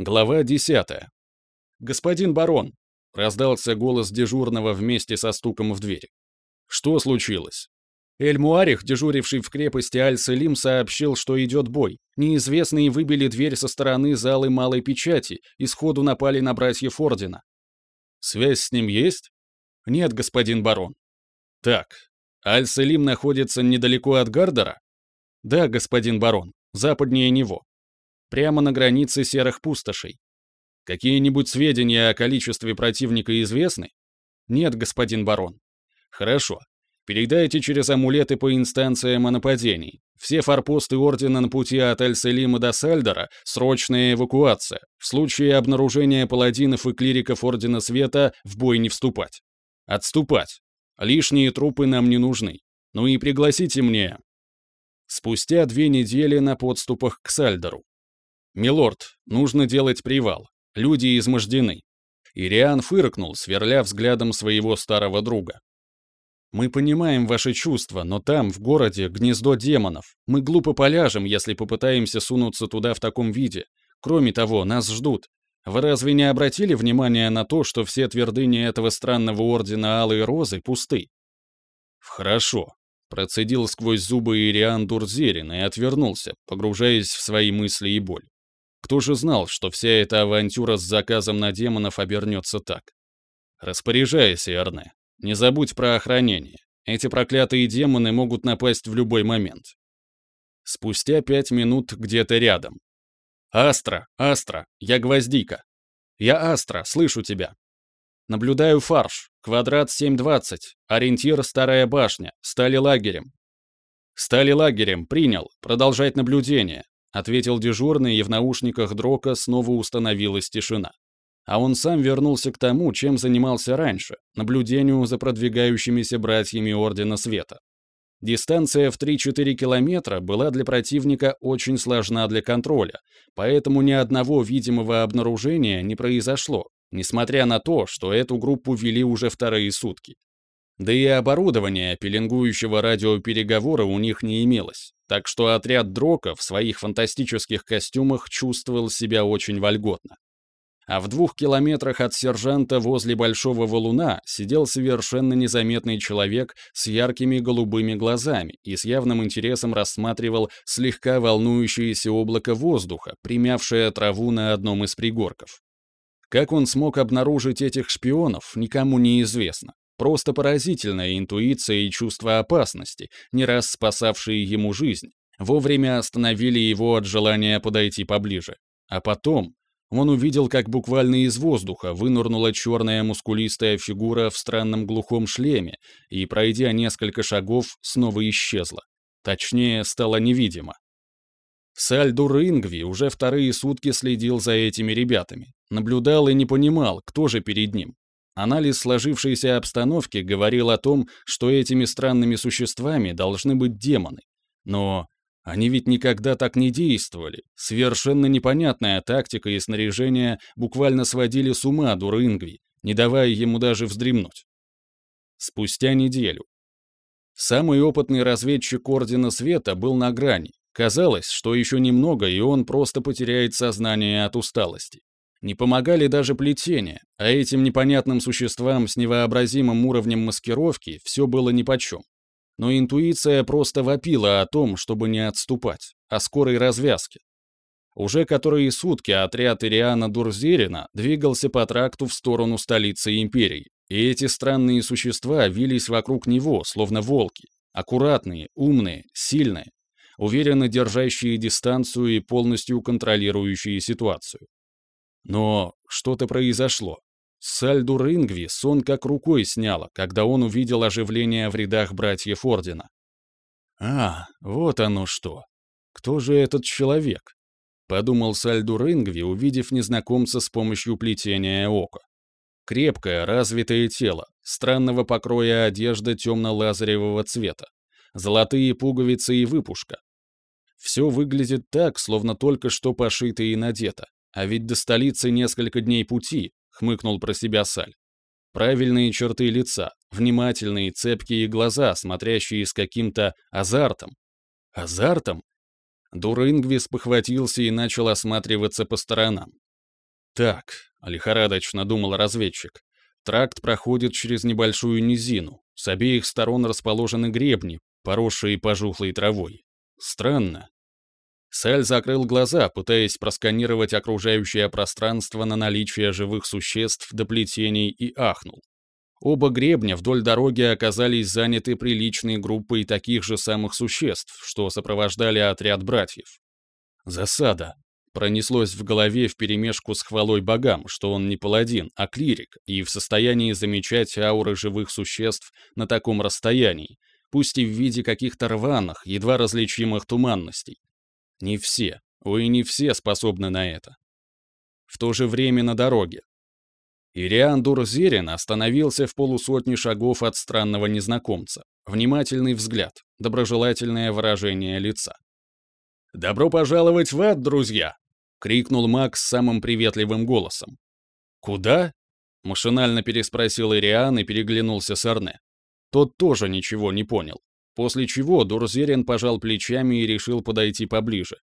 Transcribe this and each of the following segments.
Глава 10. «Господин барон!» — раздался голос дежурного вместе со стуком в дверь. «Что случилось?» Эль-Муарих, дежуривший в крепости Аль-Селим, сообщил, что идет бой. Неизвестные выбили дверь со стороны залы Малой Печати и сходу напали на братьев Ордена. «Связь с ним есть?» «Нет, господин барон». «Так, Аль-Селим находится недалеко от Гардера?» «Да, господин барон, западнее него» прямо на границе серых пустошей. Какие-нибудь сведения о количестве противника известны? Нет, господин барон. Хорошо. Передайте через амулеты по инстанциям о нападении. Все форпосты Ордена на пути от Эль-Селима до Сальдора — срочная эвакуация. В случае обнаружения паладинов и клириков Ордена Света в бой не вступать. Отступать. Лишние трупы нам не нужны. Ну и пригласите мне. Спустя две недели на подступах к Сальдору. «Милорд, нужно делать привал. Люди измождены». Ириан фыркнул, сверля взглядом своего старого друга. «Мы понимаем ваши чувства, но там, в городе, гнездо демонов. Мы глупо поляжем, если попытаемся сунуться туда в таком виде. Кроме того, нас ждут. Вы разве не обратили внимания на то, что все твердыни этого странного ордена Алой Розы пусты?» «Хорошо», — процедил сквозь зубы Ириан Дурзерин и отвернулся, погружаясь в свои мысли и боль. Кто же знал, что вся эта авантюра с заказом на демонов обернется так? Распоряжайся, Эрне. Не забудь про охранение. Эти проклятые демоны могут напасть в любой момент. Спустя пять минут где-то рядом. «Астра! Астра! Я Гвоздика!» «Я Астра, слышу тебя!» «Наблюдаю фарш. Квадрат 720. Ориентир Старая башня. Стали лагерем». «Стали лагерем. Принял. Продолжать наблюдение. — ответил дежурный, и в наушниках Дрока снова установилась тишина. А он сам вернулся к тому, чем занимался раньше — наблюдению за продвигающимися братьями Ордена Света. Дистанция в 3-4 километра была для противника очень сложна для контроля, поэтому ни одного видимого обнаружения не произошло, несмотря на то, что эту группу вели уже вторые сутки. Да и оборудования пеленгующего радиопереговора у них не имелось, так что отряд Дрока в своих фантастических костюмах чувствовал себя очень вольготно. А в двух километрах от сержанта возле Большого Валуна сидел совершенно незаметный человек с яркими голубыми глазами и с явным интересом рассматривал слегка волнующееся облако воздуха, примявшее траву на одном из пригорков. Как он смог обнаружить этих шпионов, никому не известно. Просто поразительная интуиция и чувство опасности, не раз спасавшие ему жизнь, вовремя остановили его от желания подойти поближе. А потом он увидел, как буквально из воздуха вынырнула черная мускулистая фигура в странном глухом шлеме и, пройдя несколько шагов, снова исчезла. Точнее, стала невидима. Сальдур Ингви уже вторые сутки следил за этими ребятами, наблюдал и не понимал, кто же перед ним, Анализ сложившейся обстановки говорил о том, что этими странными существами должны быть демоны. Но они ведь никогда так не действовали. Совершенно непонятная тактика и снаряжение буквально сводили с ума Дурынгви, не давая ему даже вздремнуть. Спустя неделю. Самый опытный разведчик Ордена Света был на грани. Казалось, что еще немного, и он просто потеряет сознание от усталости. Не помогали даже плетения, а этим непонятным существам с невообразимым уровнем маскировки все было нипочем. Но интуиция просто вопила о том, чтобы не отступать, о скорой развязке. Уже которые сутки отряд Ириана Дурзерина двигался по тракту в сторону столицы империи, и эти странные существа вились вокруг него, словно волки, аккуратные, умные, сильные, уверенно держащие дистанцию и полностью контролирующие ситуацию. Но что-то произошло. Сальду Рингви сон как рукой сняло, когда он увидел оживление в рядах братьев Ордена. «А, вот оно что! Кто же этот человек?» — подумал Сальду Рингви, увидев незнакомца с помощью плетения ока. Крепкое, развитое тело, странного покроя одежда темно-лазаревого цвета, золотые пуговицы и выпушка. Все выглядит так, словно только что пошито и надето. А ведь до столицы несколько дней пути, хмыкнул про себя Саль. Правильные черты лица, внимательные, цепкие глаза, смотрящие с каким-то азартом. Азартом? Дурингвис похватился и начал осматриваться по сторонам. Так, лихорадочно думал разведчик. Тракт проходит через небольшую низину. С обеих сторон расположены гребни, поросшие пожухлой травой. Странно. Саль закрыл глаза, пытаясь просканировать окружающее пространство на наличие живых существ до плетений и ахнул. Оба гребня вдоль дороги оказались заняты приличной группой таких же самых существ, что сопровождали отряд братьев. Засада. Пронеслось в голове вперемешку с хвалой богам, что он не паладин, а клирик, и в состоянии замечать ауры живых существ на таком расстоянии, пусть и в виде каких-то рваных, едва различимых туманностей. Не все, ой, не все способны на это. В то же время на дороге, Ириан Дурзерин остановился в полусотни шагов от странного незнакомца. Внимательный взгляд, доброжелательное выражение лица. «Добро пожаловать в ад, друзья!» — крикнул Макс самым приветливым голосом. «Куда?» — машинально переспросил Ириан и переглянулся с Арне. Тот тоже ничего не понял, после чего Дурзерин пожал плечами и решил подойти поближе.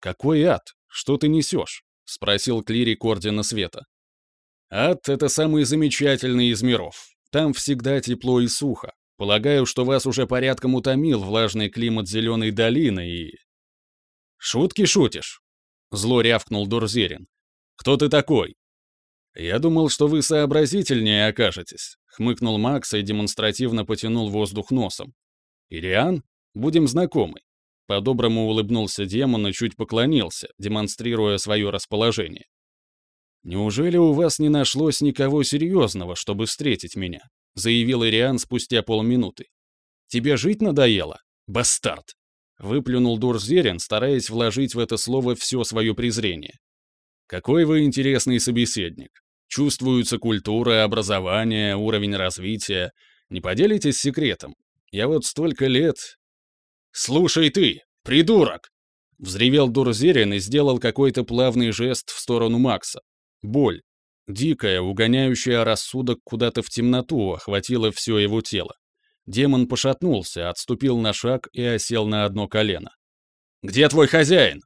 «Какой ад? Что ты несешь?» — спросил клирик Ордена Света. Ад — это самый замечательный из миров. Там всегда тепло и сухо. Полагаю, что вас уже порядком утомил влажный климат Зеленой долины и... «Шутки шутишь?» — зло рявкнул Дурзерин. «Кто ты такой?» «Я думал, что вы сообразительнее окажетесь», — хмыкнул Макс и демонстративно потянул воздух носом. «Ириан? Будем знакомы». По-доброму улыбнулся демон и чуть поклонился, демонстрируя свое расположение. «Неужели у вас не нашлось никого серьезного, чтобы встретить меня?» — заявил Ириан спустя полминуты. «Тебе жить надоело? Бастард!» — выплюнул Дурзерин, стараясь вложить в это слово все свое презрение. «Какой вы интересный собеседник. Чувствуются культура, образование, уровень развития. Не поделитесь секретом? Я вот столько лет...» «Слушай ты, придурок!» Взревел Дурзерин и сделал какой-то плавный жест в сторону Макса, Боль, дикая, угоняющая рассудок куда-то в темноту, охватила все его тело. Демон пошатнулся, отступил на шаг и осел на одно колено. «Где твой хозяин?»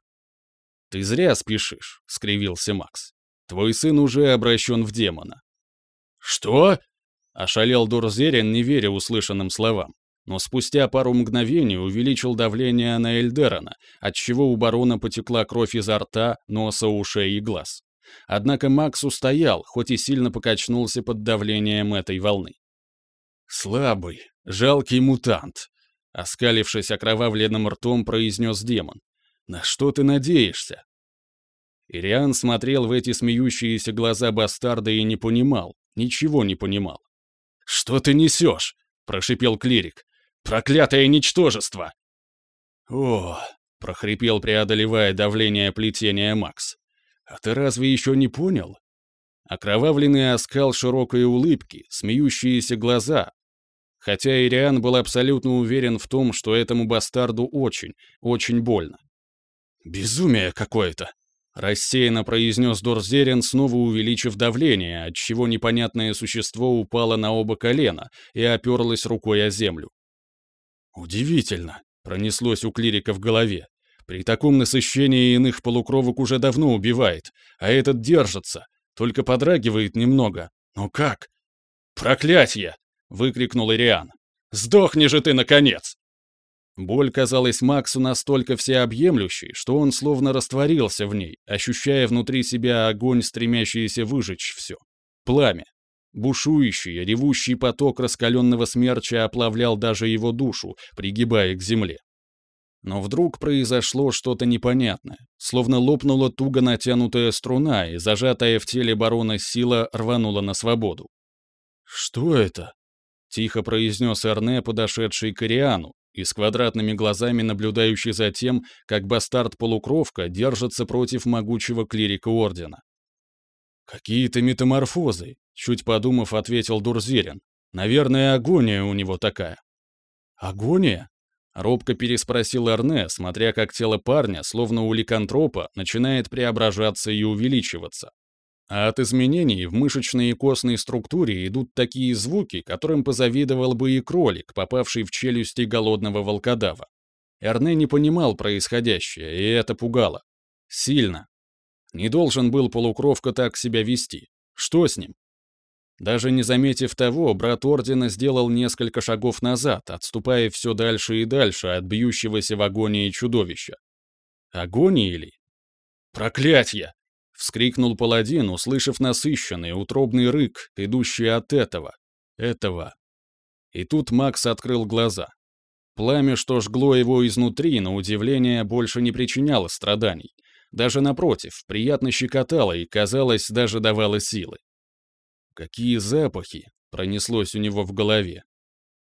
«Ты зря спешишь», — скривился Макс. «Твой сын уже обращен в демона». «Что?» — ошалел Дурзерин, не веря услышанным словам. Но спустя пару мгновений увеличил давление на Эльдерона, отчего у барона потекла кровь изо рта, носа, ушей и глаз. Однако Макс устоял, хоть и сильно покачнулся под давлением этой волны. «Слабый, жалкий мутант», — оскалившись окровавленным ртом, произнес демон. «На что ты надеешься?» Ириан смотрел в эти смеющиеся глаза бастарда и не понимал, ничего не понимал. «Что ты несешь?» — прошипел клирик. «Проклятое ничтожество!» «О!» — прохрипел, преодолевая давление плетения Макс. «А ты разве еще не понял?» Окровавленный оскал широкой улыбки, смеющиеся глаза. Хотя Ириан был абсолютно уверен в том, что этому бастарду очень, очень больно. «Безумие какое-то!» — рассеянно произнес Дорзерин, снова увеличив давление, отчего непонятное существо упало на оба колена и оперлось рукой о землю. «Удивительно!» — пронеслось у клирика в голове. При таком насыщении иных полукровок уже давно убивает, а этот держится, только подрагивает немного. Но как? «Проклятье!» — выкрикнул Ириан. «Сдохни же ты, наконец!» Боль казалась Максу настолько всеобъемлющей, что он словно растворился в ней, ощущая внутри себя огонь, стремящийся выжечь все. Пламя. Бушующий, ревущий поток раскаленного смерча оплавлял даже его душу, пригибая к земле. Но вдруг произошло что-то непонятное, словно лопнула туго натянутая струна, и зажатая в теле барона сила рванула на свободу. «Что это?» — тихо произнес Эрне, подошедший к Ириану, и с квадратными глазами наблюдающий за тем, как бастард-полукровка держится против могучего клирика Ордена. «Какие-то метаморфозы», — чуть подумав, ответил Дурзерин. «Наверное, агония у него такая». «Агония?» Робко переспросил Арне, смотря как тело парня, словно у ликантропа, начинает преображаться и увеличиваться. А от изменений в мышечной и костной структуре идут такие звуки, которым позавидовал бы и кролик, попавший в челюсти голодного волкодава. Эрне не понимал происходящее, и это пугало. Сильно. Не должен был полукровка так себя вести. Что с ним? Даже не заметив того, брат Ордена сделал несколько шагов назад, отступая все дальше и дальше от бьющегося в агонии чудовища. Агонии ли? Проклятье! Вскрикнул паладин, услышав насыщенный, утробный рык, идущий от этого, этого. И тут Макс открыл глаза. Пламя, что жгло его изнутри, на удивление, больше не причиняло страданий. Даже напротив, приятно щекотало и, казалось, даже давало силы. Какие запахи! Пронеслось у него в голове.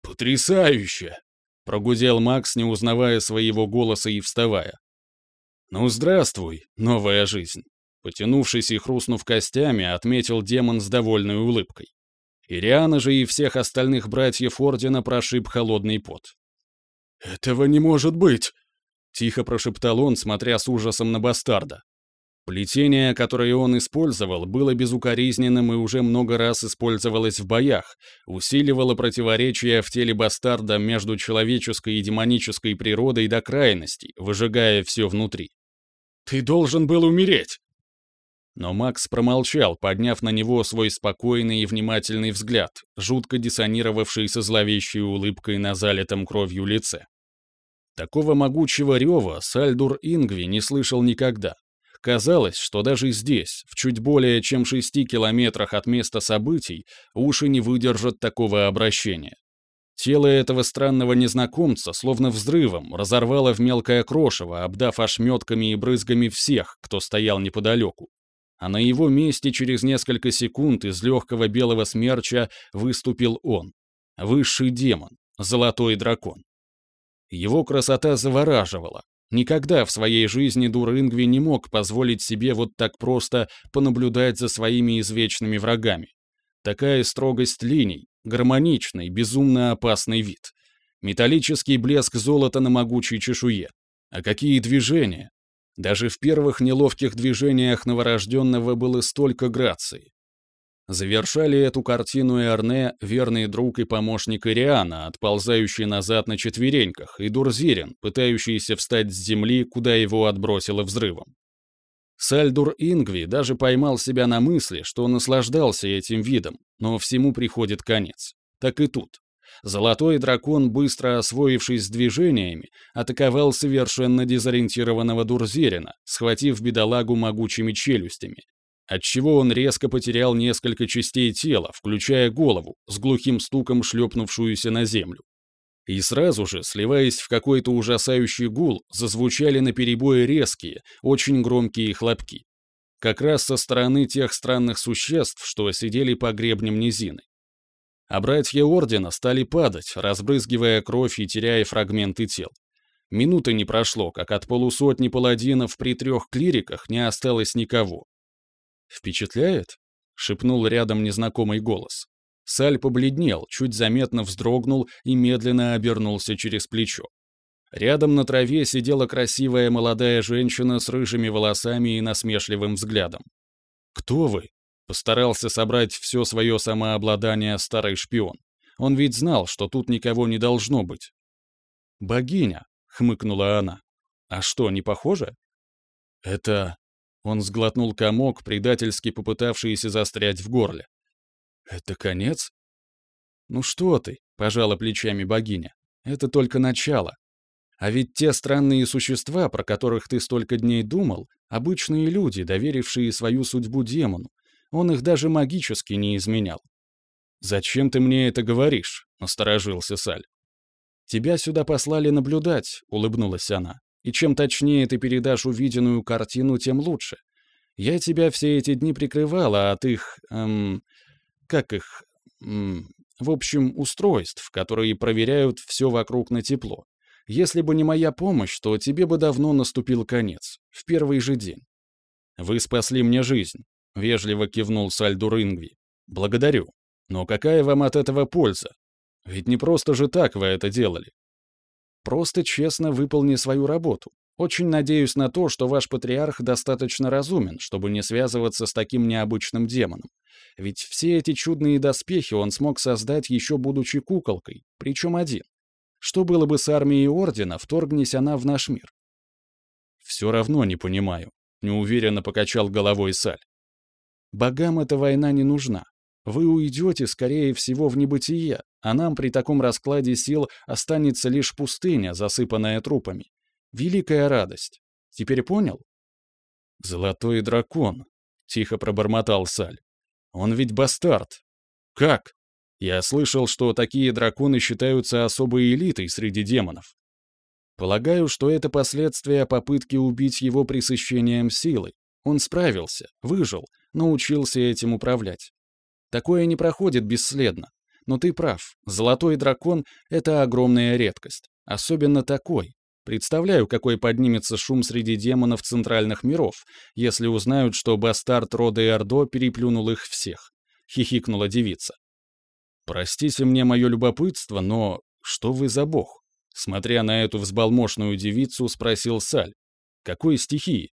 «Потрясающе!» — прогудел Макс, не узнавая своего голоса и вставая. «Ну, здравствуй, новая жизнь!» Потянувшись и хрустнув костями, отметил демон с довольной улыбкой. Ириана же и всех остальных братьев Ордена прошиб холодный пот. «Этого не может быть!» — тихо прошептал он, смотря с ужасом на бастарда. Плетение, которое он использовал, было безукоризненным и уже много раз использовалось в боях, усиливало противоречия в теле бастарда между человеческой и демонической природой до крайности, выжигая все внутри. «Ты должен был умереть!» Но Макс промолчал, подняв на него свой спокойный и внимательный взгляд, жутко диссонировавший со зловещей улыбкой на залитом кровью лице. Такого могучего рева Сальдур Ингви не слышал никогда. Казалось, что даже здесь, в чуть более чем шести километрах от места событий, уши не выдержат такого обращения. Тело этого странного незнакомца, словно взрывом, разорвало в мелкое крошево, обдав ошметками и брызгами всех, кто стоял неподалеку. А на его месте через несколько секунд из легкого белого смерча выступил он, высший демон, золотой дракон. Его красота завораживала. Никогда в своей жизни Дурынгви не мог позволить себе вот так просто понаблюдать за своими извечными врагами. Такая строгость линий, гармоничный, безумно опасный вид. Металлический блеск золота на могучей чешуе. А какие движения! Даже в первых неловких движениях новорожденного было столько грации. Завершали эту картину Эрне, верный друг и помощник Ириана, отползающий назад на четвереньках, и Дурзирин, пытающийся встать с земли, куда его отбросило взрывом. Сальдур Ингви даже поймал себя на мысли, что наслаждался этим видом, но всему приходит конец. Так и тут. Золотой дракон, быстро освоившись с движениями, атаковал совершенно дезориентированного Дурзерина, схватив бедолагу могучими челюстями, отчего он резко потерял несколько частей тела, включая голову, с глухим стуком шлепнувшуюся на землю. И сразу же, сливаясь в какой-то ужасающий гул, зазвучали наперебой резкие, очень громкие хлопки. Как раз со стороны тех странных существ, что сидели по гребням низины. А братья Ордена стали падать, разбрызгивая кровь и теряя фрагменты тел. Минуты не прошло, как от полусотни паладинов при трех клириках не осталось никого. «Впечатляет?» — шепнул рядом незнакомый голос. Саль побледнел, чуть заметно вздрогнул и медленно обернулся через плечо. Рядом на траве сидела красивая молодая женщина с рыжими волосами и насмешливым взглядом. «Кто вы?» — постарался собрать все свое самообладание старый шпион. Он ведь знал, что тут никого не должно быть. «Богиня», — хмыкнула она. «А что, не похоже?» «Это... Он сглотнул комок, предательски попытавшийся застрять в горле. «Это конец?» «Ну что ты?» — пожала плечами богиня. «Это только начало. А ведь те странные существа, про которых ты столько дней думал, обычные люди, доверившие свою судьбу демону. Он их даже магически не изменял». «Зачем ты мне это говоришь?» — насторожился Саль. «Тебя сюда послали наблюдать», — улыбнулась она. И чем точнее ты передашь увиденную картину, тем лучше. Я тебя все эти дни прикрывала от их... Эм, как их... Эм, в общем, устройств, которые проверяют все вокруг на тепло. Если бы не моя помощь, то тебе бы давно наступил конец, в первый же день. Вы спасли мне жизнь, — вежливо кивнул Сальдур Ингви. Благодарю. Но какая вам от этого польза? Ведь не просто же так вы это делали. Просто честно выполни свою работу. Очень надеюсь на то, что ваш патриарх достаточно разумен, чтобы не связываться с таким необычным демоном. Ведь все эти чудные доспехи он смог создать еще будучи куколкой, причем один. Что было бы с армией Ордена, вторгнись она в наш мир? Все равно не понимаю. неуверенно покачал головой Саль. Богам эта война не нужна. Вы уйдете, скорее всего, в небытие, а нам при таком раскладе сил останется лишь пустыня, засыпанная трупами. Великая радость. Теперь понял? Золотой дракон, тихо пробормотал Саль. Он ведь бастард. Как? Я слышал, что такие драконы считаются особой элитой среди демонов. Полагаю, что это последствия попытки убить его пресыщением силой. Он справился, выжил, научился этим управлять. Такое не проходит бесследно. Но ты прав, золотой дракон — это огромная редкость. Особенно такой. Представляю, какой поднимется шум среди демонов центральных миров, если узнают, что бастард рода Иордо переплюнул их всех. Хихикнула девица. Простите мне мое любопытство, но что вы за бог? Смотря на эту взбалмошную девицу, спросил Саль. Какой стихии?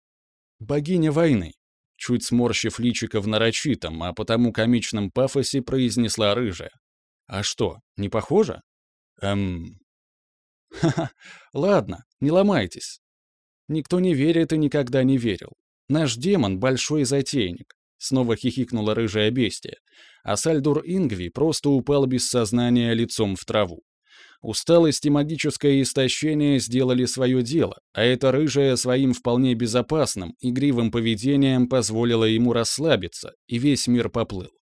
Богиня войны. Чуть сморщив личико в нарочитом, а потому комичном пафосе произнесла рыжая. А что, не похоже? Эм... Ха-ха, ладно, не ломайтесь. Никто не верит и никогда не верил. Наш демон — большой затейник. Снова хихикнула рыжая бестия. А Сальдур Ингви просто упал без сознания лицом в траву. Усталость и магическое истощение сделали свое дело, а эта рыжая своим вполне безопасным, игривым поведением позволила ему расслабиться, и весь мир поплыл.